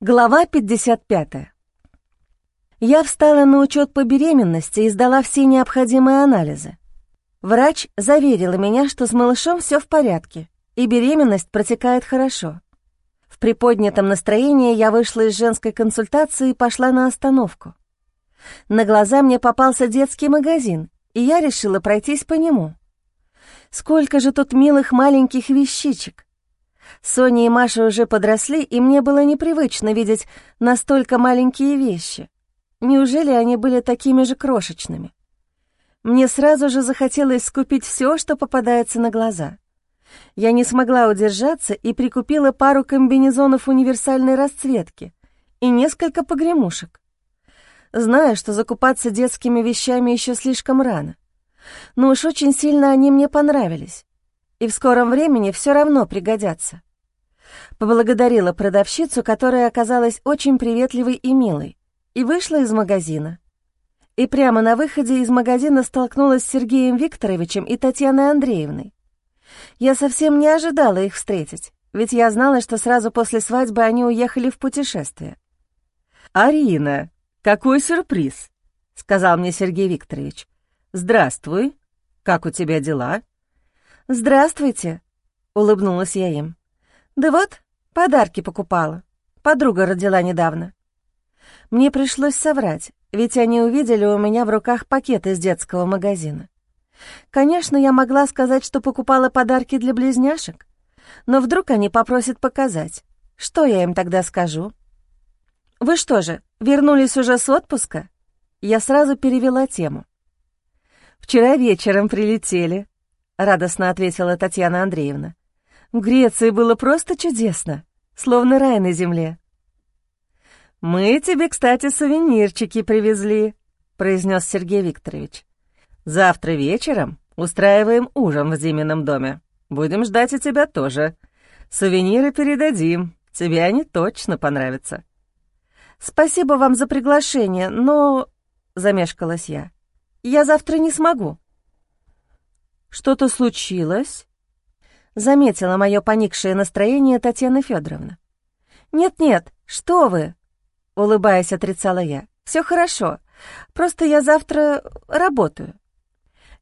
Глава 55. Я встала на учет по беременности и сдала все необходимые анализы. Врач заверила меня, что с малышом все в порядке, и беременность протекает хорошо. В приподнятом настроении я вышла из женской консультации и пошла на остановку. На глаза мне попался детский магазин, и я решила пройтись по нему. Сколько же тут милых маленьких вещичек! Соня и Маша уже подросли, и мне было непривычно видеть настолько маленькие вещи. Неужели они были такими же крошечными? Мне сразу же захотелось скупить все, что попадается на глаза. Я не смогла удержаться и прикупила пару комбинезонов универсальной расцветки и несколько погремушек. Знаю, что закупаться детскими вещами еще слишком рано. Но уж очень сильно они мне понравились и в скором времени все равно пригодятся. Поблагодарила продавщицу, которая оказалась очень приветливой и милой, и вышла из магазина. И прямо на выходе из магазина столкнулась с Сергеем Викторовичем и Татьяной Андреевной. Я совсем не ожидала их встретить, ведь я знала, что сразу после свадьбы они уехали в путешествие. «Арина, какой сюрприз!» — сказал мне Сергей Викторович. «Здравствуй. Как у тебя дела?» «Здравствуйте», — улыбнулась я им. «Да вот, подарки покупала. Подруга родила недавно». Мне пришлось соврать, ведь они увидели у меня в руках пакет из детского магазина. Конечно, я могла сказать, что покупала подарки для близняшек, но вдруг они попросят показать. Что я им тогда скажу? «Вы что же, вернулись уже с отпуска?» Я сразу перевела тему. «Вчера вечером прилетели», — радостно ответила Татьяна Андреевна. «В Греции было просто чудесно, словно рай на земле». «Мы тебе, кстати, сувенирчики привезли», — произнес Сергей Викторович. «Завтра вечером устраиваем ужин в Зимином доме. Будем ждать и тебя тоже. Сувениры передадим, тебе они точно понравятся». «Спасибо вам за приглашение, но...» — замешкалась я. «Я завтра не смогу». «Что-то случилось?» Заметила мое поникшее настроение Татьяна Федоровна. «Нет-нет, что вы!» Улыбаясь, отрицала я. «Все хорошо, просто я завтра работаю».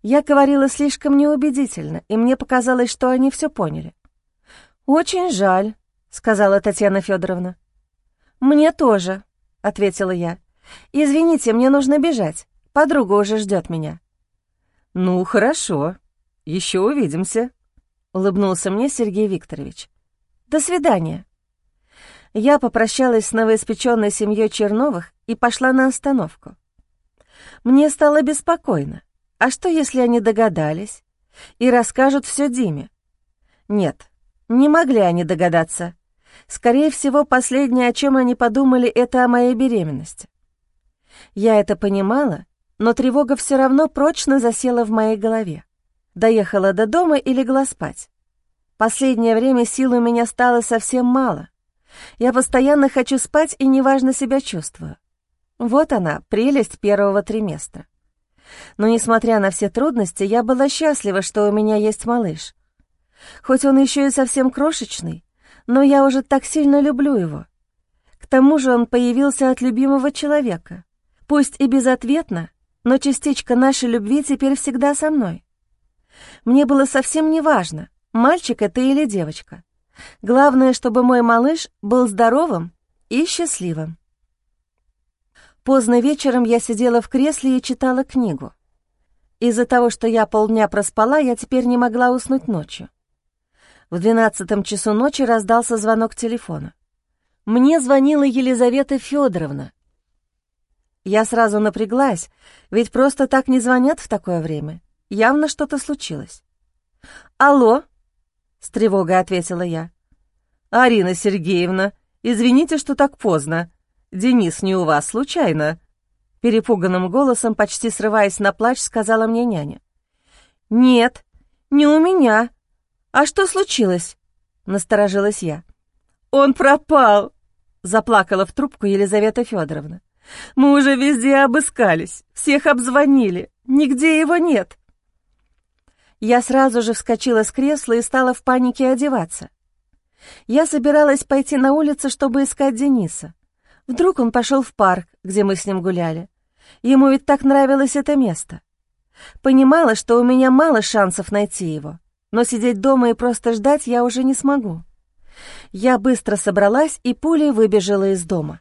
Я говорила слишком неубедительно, и мне показалось, что они все поняли. «Очень жаль», — сказала Татьяна Федоровна. «Мне тоже», — ответила я. «Извините, мне нужно бежать. Подруга уже ждет меня». «Ну, хорошо», еще увидимся», — улыбнулся мне Сергей Викторович. «До свидания». Я попрощалась с новоиспеченной семьей Черновых и пошла на остановку. Мне стало беспокойно. А что, если они догадались и расскажут все Диме? Нет, не могли они догадаться. Скорее всего, последнее, о чем они подумали, это о моей беременности. Я это понимала, но тревога все равно прочно засела в моей голове. Доехала до дома и легла спать. Последнее время сил у меня стало совсем мало. Я постоянно хочу спать и неважно себя чувствую. Вот она, прелесть первого триместра. Но, несмотря на все трудности, я была счастлива, что у меня есть малыш. Хоть он еще и совсем крошечный, но я уже так сильно люблю его. К тому же он появился от любимого человека. Пусть и безответно, но частичка нашей любви теперь всегда со мной. Мне было совсем не важно, мальчик это или девочка. Главное, чтобы мой малыш был здоровым и счастливым. Поздно вечером я сидела в кресле и читала книгу. Из-за того, что я полдня проспала, я теперь не могла уснуть ночью. В двенадцатом часу ночи раздался звонок телефона. Мне звонила Елизавета Федоровна. Я сразу напряглась, ведь просто так не звонят в такое время. Явно что-то случилось. «Алло?» — с тревогой ответила я. «Арина Сергеевна, извините, что так поздно. Денис не у вас, случайно?» Перепуганным голосом, почти срываясь на плач, сказала мне няня. «Нет, не у меня. А что случилось?» — насторожилась я. «Он пропал!» — заплакала в трубку Елизавета Федоровна. «Мы уже везде обыскались, всех обзвонили, нигде его нет». Я сразу же вскочила с кресла и стала в панике одеваться. Я собиралась пойти на улицу, чтобы искать Дениса. Вдруг он пошел в парк, где мы с ним гуляли. Ему ведь так нравилось это место. Понимала, что у меня мало шансов найти его, но сидеть дома и просто ждать я уже не смогу. Я быстро собралась и пулей выбежала из дома.